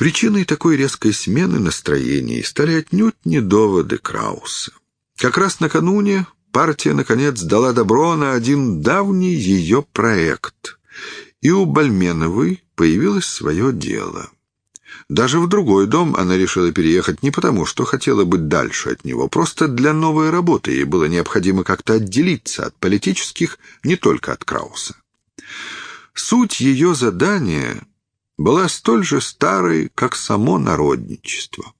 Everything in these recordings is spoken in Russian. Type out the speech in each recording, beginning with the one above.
Причиной такой резкой смены настроений стали отнюдь не доводы Крауса. Как раз накануне партия, наконец, дала добро на один давний ее проект, и у Бальменовой появилось свое дело. Даже в другой дом она решила переехать не потому, что хотела быть дальше от него, просто для новой работы ей было необходимо как-то отделиться от политических, не только от Крауса. Суть ее задания была столь же старой, как само народничество.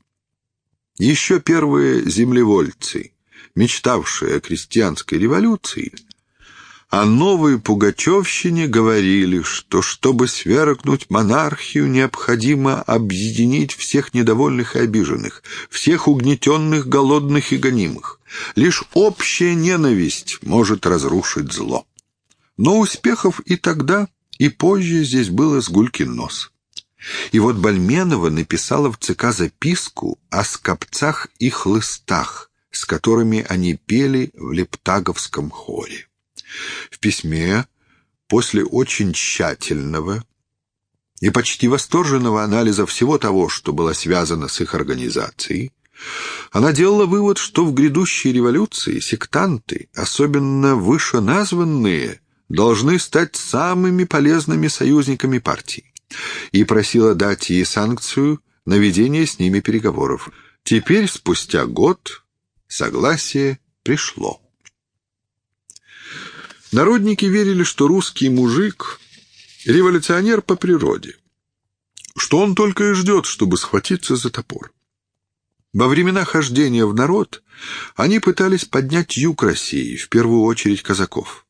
Еще первые землевольцы, мечтавшие о крестьянской революции, о новой Пугачевщине говорили, что, чтобы свергнуть монархию, необходимо объединить всех недовольных и обиженных, всех угнетенных, голодных и гонимых. Лишь общая ненависть может разрушить зло. Но успехов и тогда, и позже здесь было сгулькин нос. И вот Бальменова написала в ЦК записку о скопцах и хлыстах, с которыми они пели в Лептаговском хоре. В письме, после очень тщательного и почти восторженного анализа всего того, что было связано с их организацией, она делала вывод, что в грядущей революции сектанты, особенно вышеназванные, должны стать самыми полезными союзниками партии и просила дать ей санкцию на ведение с ними переговоров. Теперь, спустя год, согласие пришло. Народники верили, что русский мужик — революционер по природе, что он только и ждет, чтобы схватиться за топор. Во времена хождения в народ они пытались поднять юг России, в первую очередь казаков.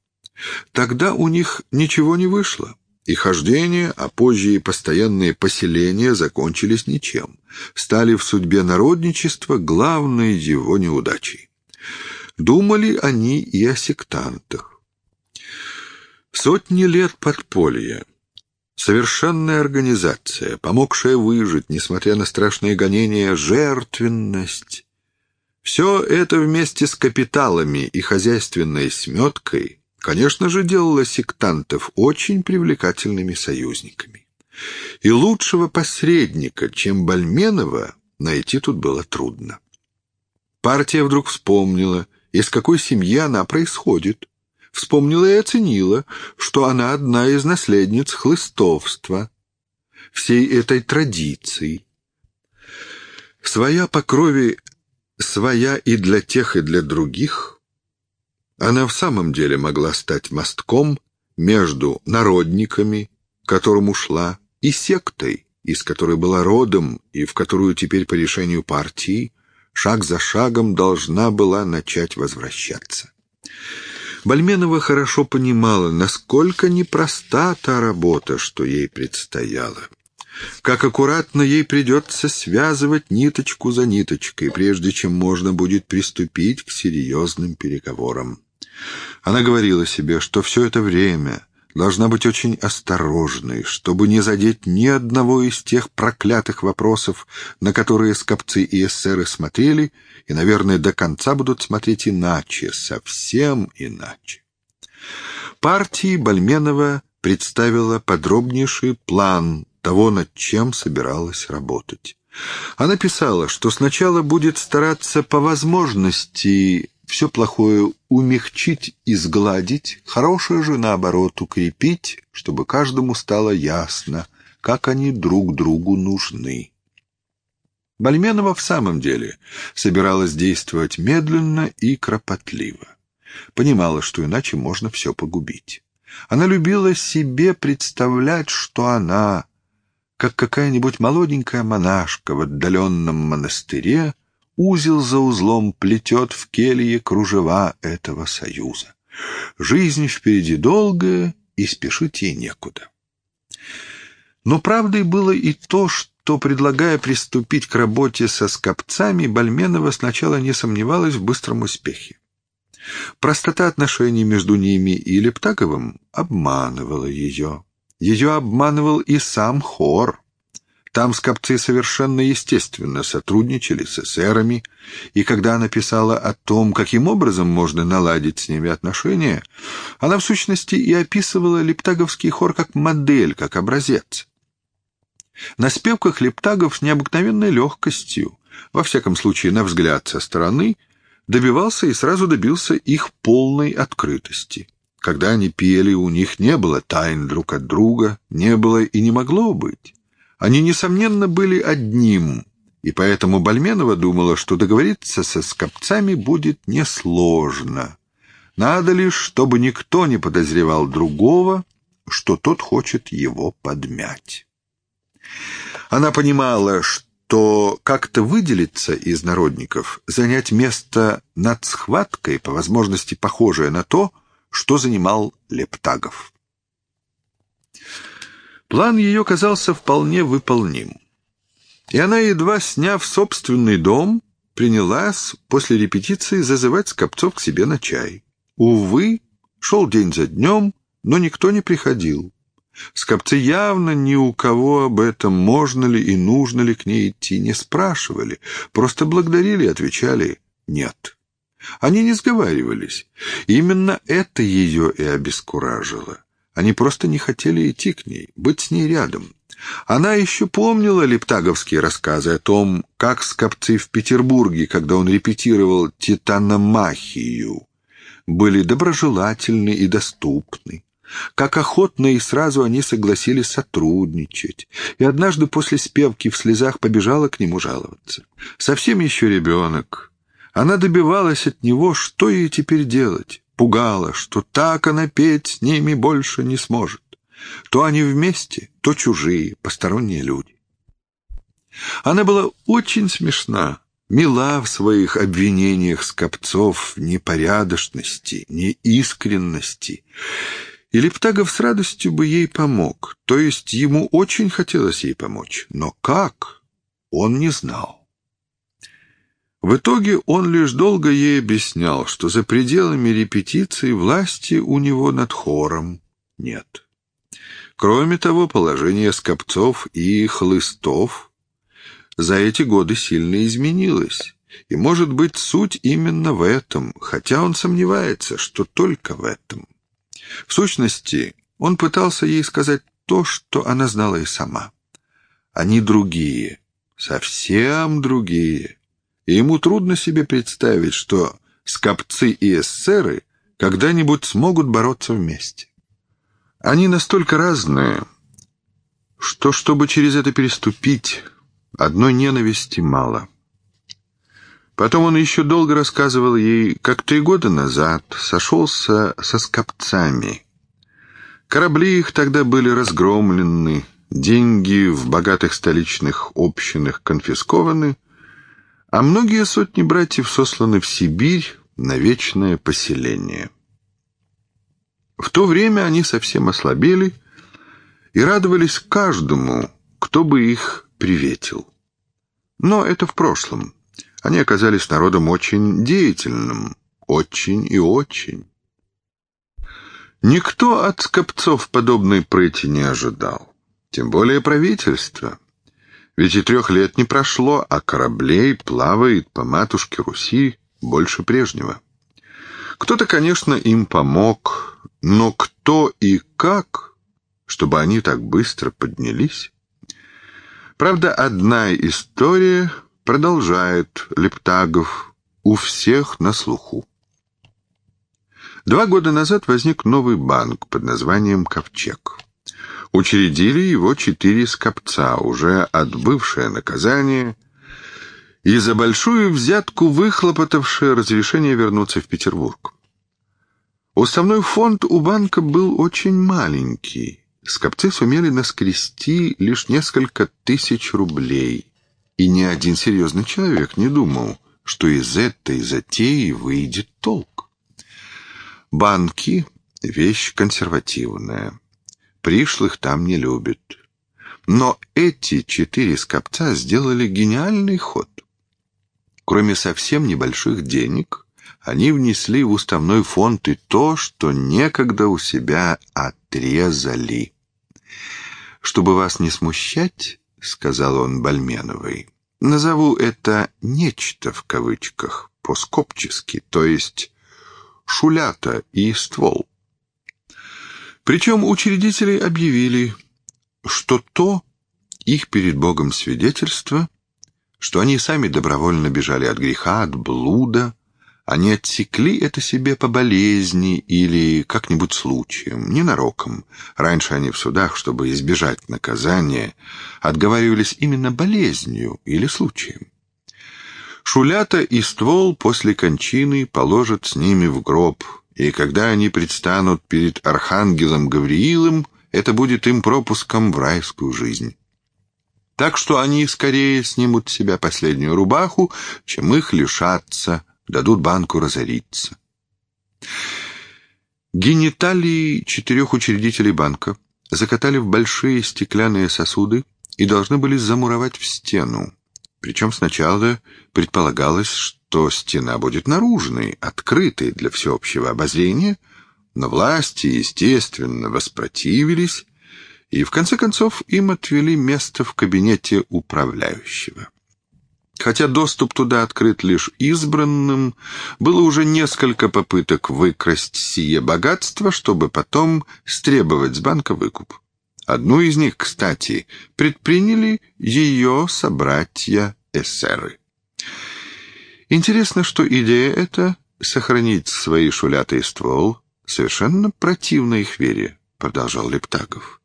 Тогда у них ничего не вышло, и хождение, а позже и постоянные поселения закончились ничем, стали в судьбе народничества главной его неудачей. Думали они и о сектантах. Сотни лет подполья, совершенная организация, помогшая выжить, несмотря на страшные гонения, жертвенность — все это вместе с капиталами и хозяйственной сметкой конечно же, делала сектантов очень привлекательными союзниками. И лучшего посредника, чем Бальменова, найти тут было трудно. Партия вдруг вспомнила, из какой семьи она происходит. Вспомнила и оценила, что она одна из наследниц хлыстовства, всей этой традиции. Своя по крови, своя и для тех, и для других — она в самом деле могла стать мостком между народниками, которым ушла, и сектой, из которой была родом и в которую теперь по решению партии шаг за шагом должна была начать возвращаться. Бальменова хорошо понимала, насколько непроста та работа, что ей предстояла. Как аккуратно ей придется связывать ниточку за ниточкой, прежде чем можно будет приступить к серьезным переговорам. Она говорила себе, что все это время должна быть очень осторожной, чтобы не задеть ни одного из тех проклятых вопросов, на которые скопцы и эсеры смотрели, и, наверное, до конца будут смотреть иначе, совсем иначе. Партии Бальменова представила подробнейший план того, над чем собиралась работать. Она писала, что сначала будет стараться по возможности все плохое умягчить и сгладить, хорошее же, наоборот, укрепить, чтобы каждому стало ясно, как они друг другу нужны. Бальменова в самом деле собиралась действовать медленно и кропотливо. Понимала, что иначе можно все погубить. Она любила себе представлять, что она, как какая-нибудь молоденькая монашка в отдаленном монастыре, узел за узлом плетет в келье кружева этого союза. Жизнь впереди долгая, и спешить ей некуда. Но правдой было и то, что, предлагая приступить к работе со скопцами, Бальменова сначала не сомневалась в быстром успехе. Простота отношений между ними и Лептаковым обманывала ее. Ее обманывал и сам хор. Там скопцы совершенно естественно сотрудничали с эсерами, и когда она писала о том, каким образом можно наладить с ними отношения, она в сущности и описывала лептаговский хор как модель, как образец. На спевках Лептагов с необыкновенной легкостью, во всяком случае на взгляд со стороны, добивался и сразу добился их полной открытости. Когда они пели, у них не было тайн друг от друга, не было и не могло быть. Они, несомненно, были одним, и поэтому Бальменова думала, что договориться со скопцами будет несложно. Надо лишь, чтобы никто не подозревал другого, что тот хочет его подмять. Она понимала, что как-то выделиться из народников, занять место над схваткой, по возможности похожее на то, что занимал Лептагов. План ее казался вполне выполним. И она, едва сняв собственный дом, принялась после репетиции зазывать Скопцов к себе на чай. Увы, шел день за днем, но никто не приходил. Скопцы явно ни у кого об этом, можно ли и нужно ли к ней идти, не спрашивали, просто благодарили и отвечали «нет». Они не сговаривались. Именно это ее и обескуражило. Они просто не хотели идти к ней, быть с ней рядом. Она еще помнила лептаговские рассказы о том, как скопцы в Петербурге, когда он репетировал «Титаномахию», были доброжелательны и доступны. Как охотно и сразу они согласились сотрудничать. И однажды после спевки в слезах побежала к нему жаловаться. Совсем еще ребенок. Она добивалась от него, что ей теперь делать. Пугала, что так она петь с ними больше не сможет. То они вместе, то чужие, посторонние люди. Она была очень смешна, мила в своих обвинениях скопцов в непорядочности, неискренности. И Лептагов с радостью бы ей помог, то есть ему очень хотелось ей помочь, но как, он не знал. В итоге он лишь долго ей объяснял, что за пределами репетиции власти у него над хором нет. Кроме того, положение скопцов и хлыстов за эти годы сильно изменилось. И, может быть, суть именно в этом, хотя он сомневается, что только в этом. В сущности, он пытался ей сказать то, что она знала и сама. Они другие, совсем другие. И ему трудно себе представить, что скопцы и эсеры когда-нибудь смогут бороться вместе. Они настолько разные, что, чтобы через это переступить, одной ненависти мало. Потом он еще долго рассказывал ей, как три года назад сошелся со скопцами. Корабли их тогда были разгромлены, деньги в богатых столичных общинах конфискованы, а многие сотни братьев сосланы в Сибирь на вечное поселение. В то время они совсем ослабели и радовались каждому, кто бы их приветил. Но это в прошлом. Они оказались народом очень деятельным, очень и очень. Никто от скопцов подобной прыти не ожидал, тем более правительство. Ведь и трех лет не прошло, а кораблей плавает по матушке Руси больше прежнего. Кто-то, конечно, им помог, но кто и как, чтобы они так быстро поднялись? Правда, одна история продолжает Лептагов у всех на слуху. Два года назад возник новый банк под названием «Ковчег». Учредили его четыре скопца, уже отбывшее наказание – и за большую взятку выхлопотавшие разрешение вернуться в Петербург. Уставной фонд у банка был очень маленький. Скопцы сумели наскрести лишь несколько тысяч рублей. И ни один серьезный человек не думал, что из этой затеи выйдет толк. Банки — вещь консервативная. Пришлых там не любят. Но эти четыре скопца сделали гениальный ход. Кроме совсем небольших денег, они внесли в уставной фонд и то, что некогда у себя отрезали. «Чтобы вас не смущать, — сказал он Бальменовой, — назову это «нечто» в кавычках, по-скопчески, то есть шулята и ствол. Причем учредители объявили, что то, их перед Богом свидетельство, что они сами добровольно бежали от греха, от блуда, они отсекли это себе по болезни или как-нибудь случаем, ненароком. Раньше они в судах, чтобы избежать наказания, отговаривались именно болезнью или случаем. Шулята и ствол после кончины положат с ними в гроб, и когда они предстанут перед архангелом Гавриилом, это будет им пропуском в райскую жизнь. Так что они скорее снимут с себя последнюю рубаху, чем их лишатся дадут банку разориться. Гениталии четырех учредителей банка закатали в большие стеклянные сосуды и должны были замуровать в стену. Причем сначала предполагалось, что стена будет наружной, открытой для всеобщего обозрения, но власти, естественно, воспротивились, и в конце концов им отвели место в кабинете управляющего. Хотя доступ туда открыт лишь избранным, было уже несколько попыток выкрасть сие богатство, чтобы потом стребовать с банка выкуп. Одну из них, кстати, предприняли ее собратья-эсеры. Интересно, что идея эта — сохранить свои шулятый ствол — совершенно противна их вере, — продолжал Лептаков.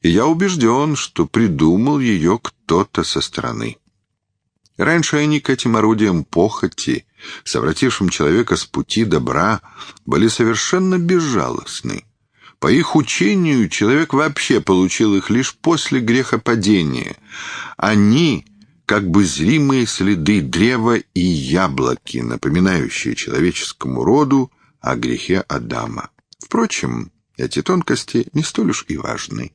И я убежден, что придумал ее кто-то со стороны. Раньше они к этим орудиям похоти, совратившим человека с пути добра, были совершенно безжалостны. По их учению человек вообще получил их лишь после грехопадения. Они как бы зримые следы древа и яблоки, напоминающие человеческому роду о грехе Адама. Впрочем, эти тонкости не столь уж и важны.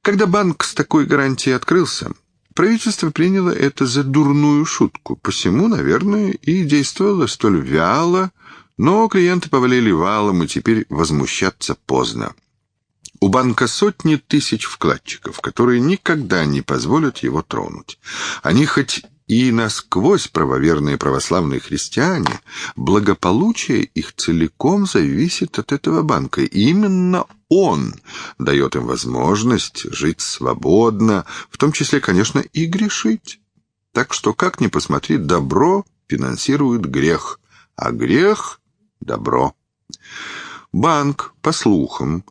Когда банк с такой гарантией открылся, Правительство приняло это за дурную шутку, посему, наверное, и действовало столь вяло, но клиенты повалили валом, и теперь возмущаться поздно. У банка сотни тысяч вкладчиков, которые никогда не позволят его тронуть. Они хоть и насквозь правоверные православные христиане, благополучие их целиком зависит от этого банка. И именно он дает им возможность жить свободно, в том числе, конечно, и грешить. Так что, как ни посмотри, добро финансирует грех, а грех — добро. Банк, по слухам,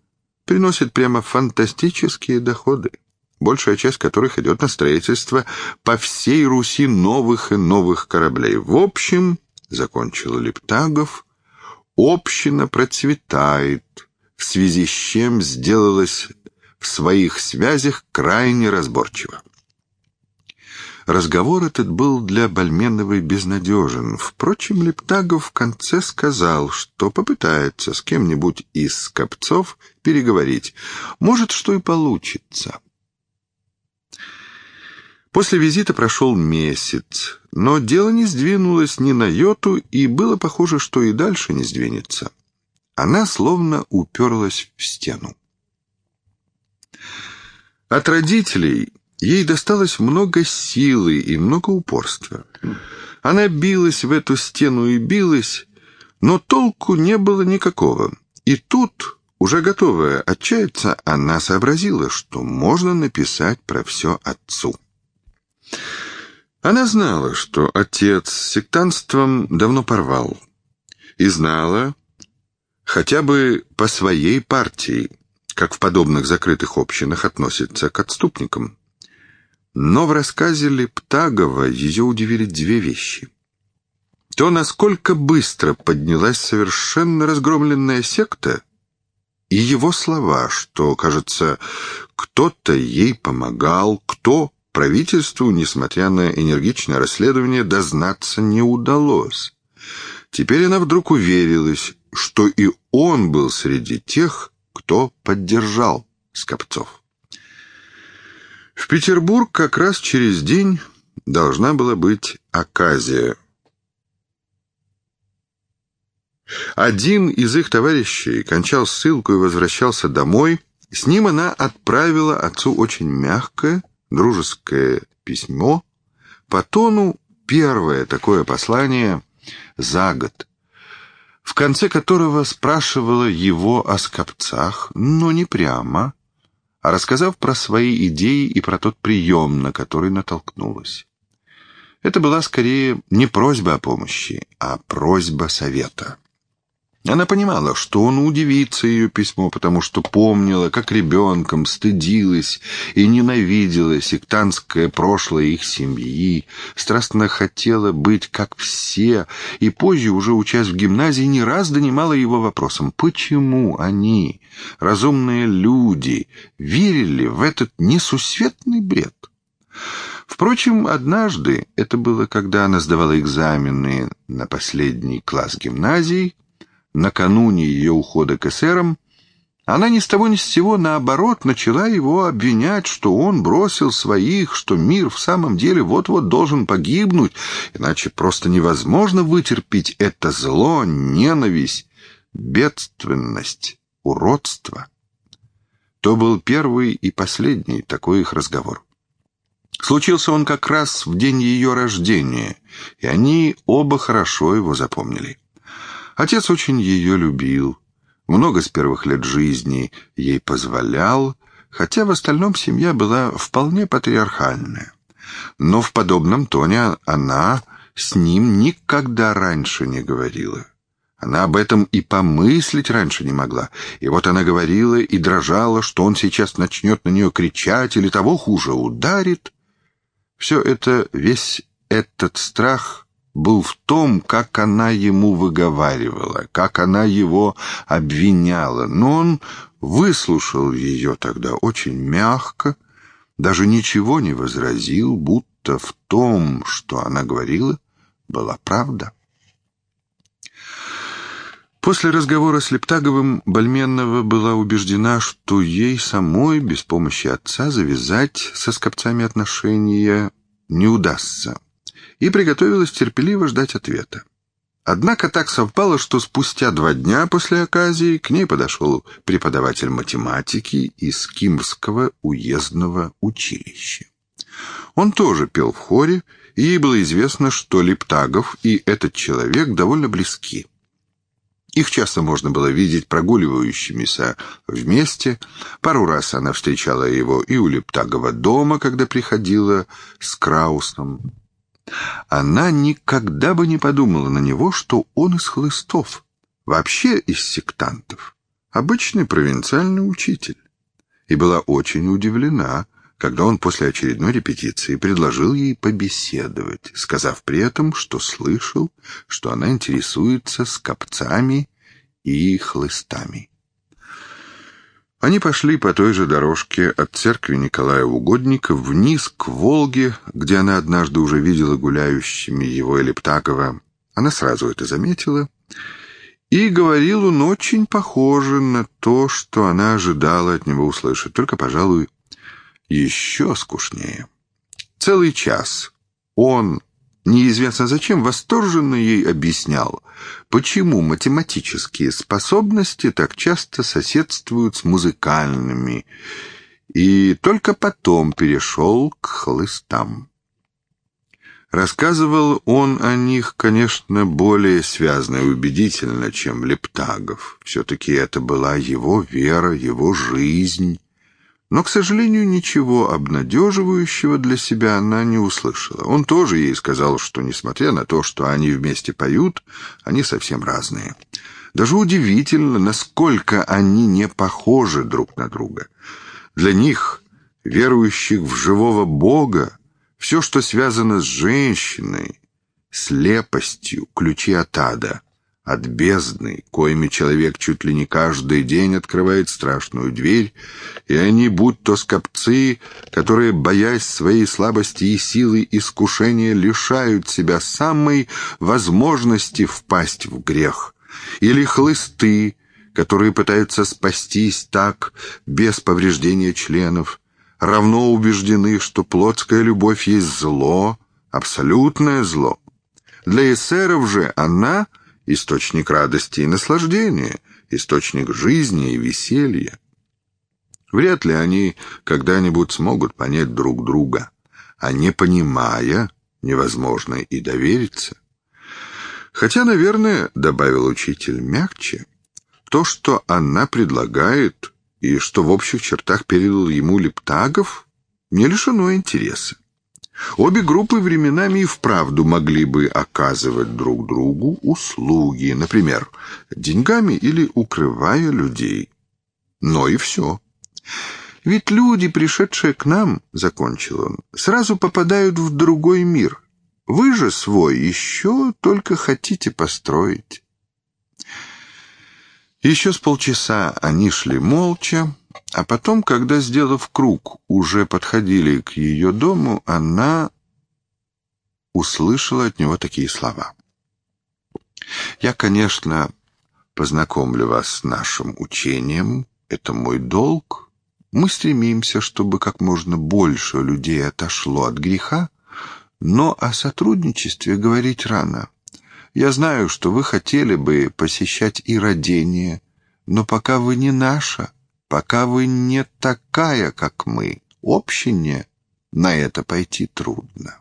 приносит прямо фантастические доходы большая часть которых идет на строительство по всей Руси новых и новых кораблей. В общем, — закончил Лептагов, — община процветает, в связи с чем сделалась в своих связях крайне разборчиво. Разговор этот был для Бальменовой безнадежен. Впрочем, Лептагов в конце сказал, что попытается с кем-нибудь из скопцов переговорить. Может, что и получится. После визита прошел месяц, но дело не сдвинулось ни на йоту, и было похоже, что и дальше не сдвинется. Она словно уперлась в стену. От родителей ей досталось много силы и много упорства. Она билась в эту стену и билась, но толку не было никакого. И тут, уже готовая отчаяться, она сообразила, что можно написать про все отцу. Она знала, что отец с сектантством давно порвал. И знала, хотя бы по своей партии, как в подобных закрытых общинах относится к отступникам. Но в рассказе Лептагова ее удивили две вещи. То, насколько быстро поднялась совершенно разгромленная секта, и его слова, что, кажется, кто-то ей помогал, кто Правительству, несмотря на энергичное расследование, дознаться не удалось. Теперь она вдруг уверилась, что и он был среди тех, кто поддержал Скопцов. В Петербург как раз через день должна была быть оказия. Один из их товарищей кончал ссылку и возвращался домой. С ним она отправила отцу очень мягкое, дружеское письмо, по тону первое такое послание за год, в конце которого спрашивала его о скопцах, но не прямо, а рассказав про свои идеи и про тот прием, на который натолкнулась. Это была скорее не просьба о помощи, а просьба совета. Она понимала, что он удивится ее письмо, потому что помнила, как ребенком стыдилась и ненавидела сектантское прошлое их семьи, страстно хотела быть как все, и позже, уже учась в гимназии, не раз донимала его вопросом, почему они, разумные люди, верили в этот несусветный бред. Впрочем, однажды, это было когда она сдавала экзамены на последний класс гимназии, накануне ее ухода к эсерам, она ни с того ни с сего, наоборот, начала его обвинять, что он бросил своих, что мир в самом деле вот-вот должен погибнуть, иначе просто невозможно вытерпеть это зло, ненависть, бедственность, уродство. То был первый и последний такой их разговор. Случился он как раз в день ее рождения, и они оба хорошо его запомнили. Отец очень ее любил, много с первых лет жизни ей позволял, хотя в остальном семья была вполне патриархальная. Но в подобном тоне она с ним никогда раньше не говорила. Она об этом и помыслить раньше не могла. И вот она говорила и дрожала, что он сейчас начнет на нее кричать или того хуже ударит. Все это, весь этот страх был в том, как она ему выговаривала, как она его обвиняла. Но он выслушал ее тогда очень мягко, даже ничего не возразил, будто в том, что она говорила, была правда. После разговора с Лептаговым Бальменова была убеждена, что ей самой без помощи отца завязать со скопцами отношения не удастся и приготовилась терпеливо ждать ответа. Однако так совпало, что спустя два дня после оказии к ней подошел преподаватель математики из Кимовского уездного училища. Он тоже пел в хоре, и ей было известно, что Лептагов и этот человек довольно близки. Их часто можно было видеть прогуливающимися вместе. Пару раз она встречала его и у Лептагова дома, когда приходила с Краусом. Она никогда бы не подумала на него, что он из хлыстов, вообще из сектантов, обычный провинциальный учитель, и была очень удивлена, когда он после очередной репетиции предложил ей побеседовать, сказав при этом, что слышал, что она интересуется скопцами и хлыстами. Они пошли по той же дорожке от церкви Николая Угодника вниз к Волге, где она однажды уже видела гуляющими его Элептакова. Она сразу это заметила. И говорил он очень похоже на то, что она ожидала от него услышать, только, пожалуй, еще скучнее. Целый час он неизвестно зачем, восторженно ей объяснял, почему математические способности так часто соседствуют с музыкальными, и только потом перешел к хлыстам. Рассказывал он о них, конечно, более связно и убедительно, чем Лептагов. Все-таки это была его вера, его жизнь, но, к сожалению, ничего обнадеживающего для себя она не услышала. Он тоже ей сказал, что, несмотря на то, что они вместе поют, они совсем разные. Даже удивительно, насколько они не похожи друг на друга. Для них, верующих в живого Бога, все, что связано с женщиной, слепостью, ключи от ада — от бездны, коими человек чуть ли не каждый день открывает страшную дверь, и они, будь то скопцы, которые, боясь своей слабости и силы искушения, лишают себя самой возможности впасть в грех, или хлысты, которые пытаются спастись так, без повреждения членов, равно убеждены, что плотская любовь есть зло, абсолютное зло. Для эсеров же она — источник радости и наслаждения, источник жизни и веселья. Вряд ли они когда-нибудь смогут понять друг друга, а не понимая, невозможно и довериться. Хотя, наверное, добавил учитель мягче, то, что она предлагает, и что в общих чертах передал ему Лептагов, не лишено интереса. Обе группы временами и вправду могли бы оказывать друг другу услуги, например, деньгами или укрывая людей. Но и все. Ведь люди, пришедшие к нам, — закончил он, — сразу попадают в другой мир. Вы же свой еще только хотите построить. Еще с полчаса они шли молча, а потом, когда, сделав круг, уже подходили к ее дому, она услышала от него такие слова. «Я, конечно, познакомлю вас с нашим учением. Это мой долг. Мы стремимся, чтобы как можно больше людей отошло от греха, но о сотрудничестве говорить рано. Я знаю, что вы хотели бы посещать и родение, но пока вы не наша, пока вы не такая, как мы, общине, на это пойти трудно.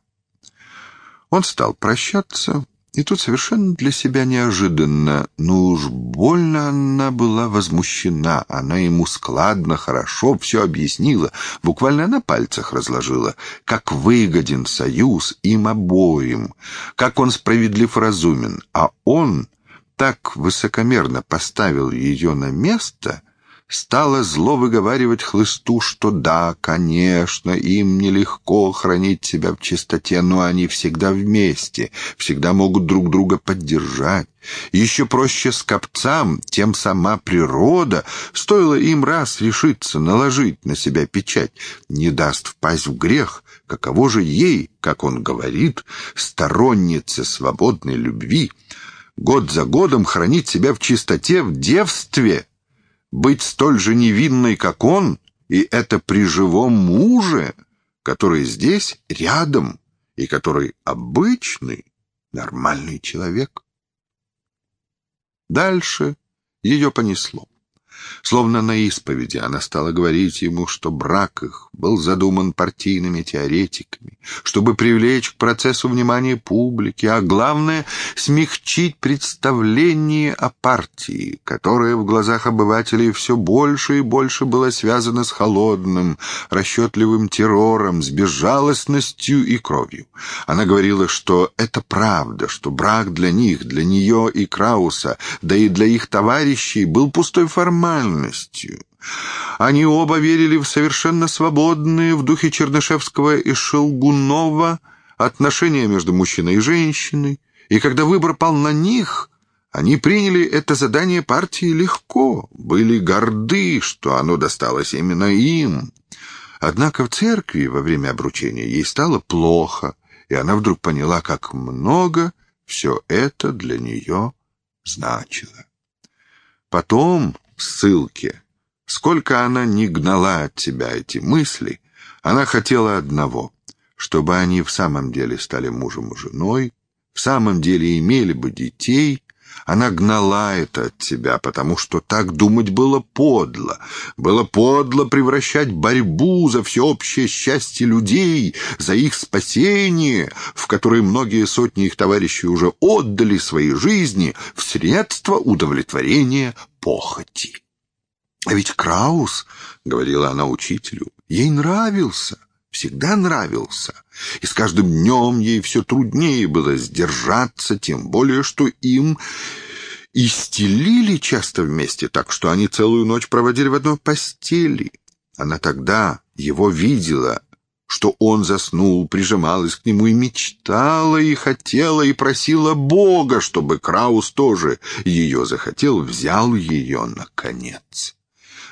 Он стал прощаться, и тут совершенно для себя неожиданно, ну уж больно она была возмущена. Она ему складно, хорошо все объяснила, буквально на пальцах разложила, как выгоден союз им обоим, как он справедлив разумен, а он так высокомерно поставил ее на место, стала зло выговаривать хлысту, что да, конечно, им нелегко хранить себя в чистоте, но они всегда вместе, всегда могут друг друга поддержать. Еще проще с копцам, тем сама природа, стоило им раз решиться наложить на себя печать, не даст впасть в грех, каково же ей, как он говорит, стороннице свободной любви, год за годом хранить себя в чистоте, в девстве, быть столь же невинной, как он, и это при живом муже, который здесь рядом и который обычный, нормальный человек. Дальше ее понесло. Словно на исповеди она стала говорить ему, что брак их был задуман партийными теоретиками, чтобы привлечь к процессу внимание публики, а главное — смягчить представление о партии, которое в глазах обывателей все больше и больше было связано с холодным, расчетливым террором, с безжалостностью и кровью. Она говорила, что это правда, что брак для них, для нее и Крауса, да и для их товарищей был пустой формальностью. Они оба верили в совершенно свободные в духе Чернышевского и Шелгунова отношения между мужчиной и женщиной, и когда выбор пал на них, они приняли это задание партии легко, были горды, что оно досталось именно им. Однако в церкви во время обручения ей стало плохо, и она вдруг поняла, как много все это для нее значило. Потом, в ссылке, Сколько она не гнала от себя эти мысли, она хотела одного — чтобы они в самом деле стали мужем и женой, в самом деле имели бы детей. Она гнала это от себя, потому что так думать было подло. Было подло превращать борьбу за всеобщее счастье людей, за их спасение, в которое многие сотни их товарищей уже отдали свои жизни, в средство удовлетворения похоти. А ведь Краус, — говорила она учителю, — ей нравился, всегда нравился. И с каждым днем ей все труднее было сдержаться, тем более, что им и стелили часто вместе, так что они целую ночь проводили в одной постели. Она тогда его видела, что он заснул, прижималась к нему и мечтала, и хотела, и просила Бога, чтобы Краус тоже ее захотел, взял ее наконец.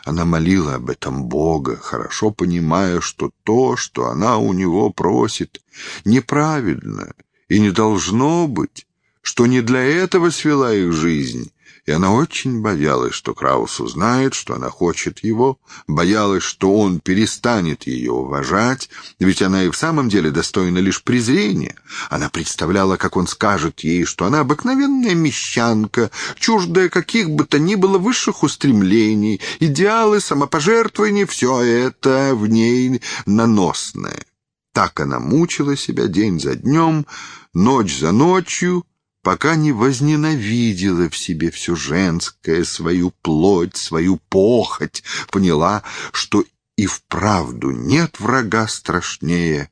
Она молила об этом Бога, хорошо понимая, что то, что она у него просит, неправильно и не должно быть, что не для этого свела их жизнь, и она очень боялась, что Краус узнает, что она хочет его, боялась, что он перестанет ее уважать, ведь она и в самом деле достойна лишь презрения. Она представляла, как он скажет ей, что она обыкновенная мещанка, чуждая каких бы то ни было высших устремлений, идеалы, самопожертвования — все это в ней наносное. Так она мучила себя день за днем, ночь за ночью, пока не возненавидела в себе все женское, свою плоть, свою похоть, поняла, что и вправду нет врага страшнее,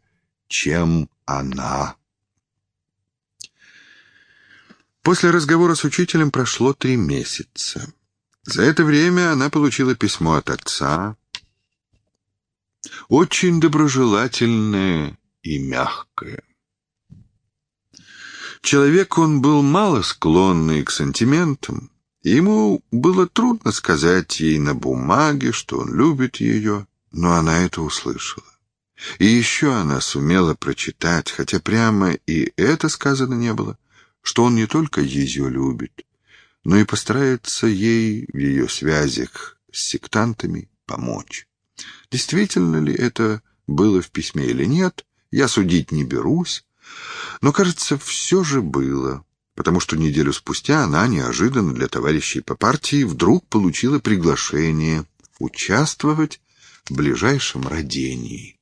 чем она. После разговора с учителем прошло три месяца. За это время она получила письмо от отца, очень доброжелательное и мягкое. Человек он был мало склонный к сантиментам, ему было трудно сказать ей на бумаге, что он любит ее, но она это услышала. И еще она сумела прочитать, хотя прямо и это сказано не было, что он не только ее любит, но и постарается ей в ее связях с сектантами помочь. Действительно ли это было в письме или нет, я судить не берусь, но, кажется, все же было, потому что неделю спустя она неожиданно для товарищей по партии вдруг получила приглашение участвовать в ближайшем родении.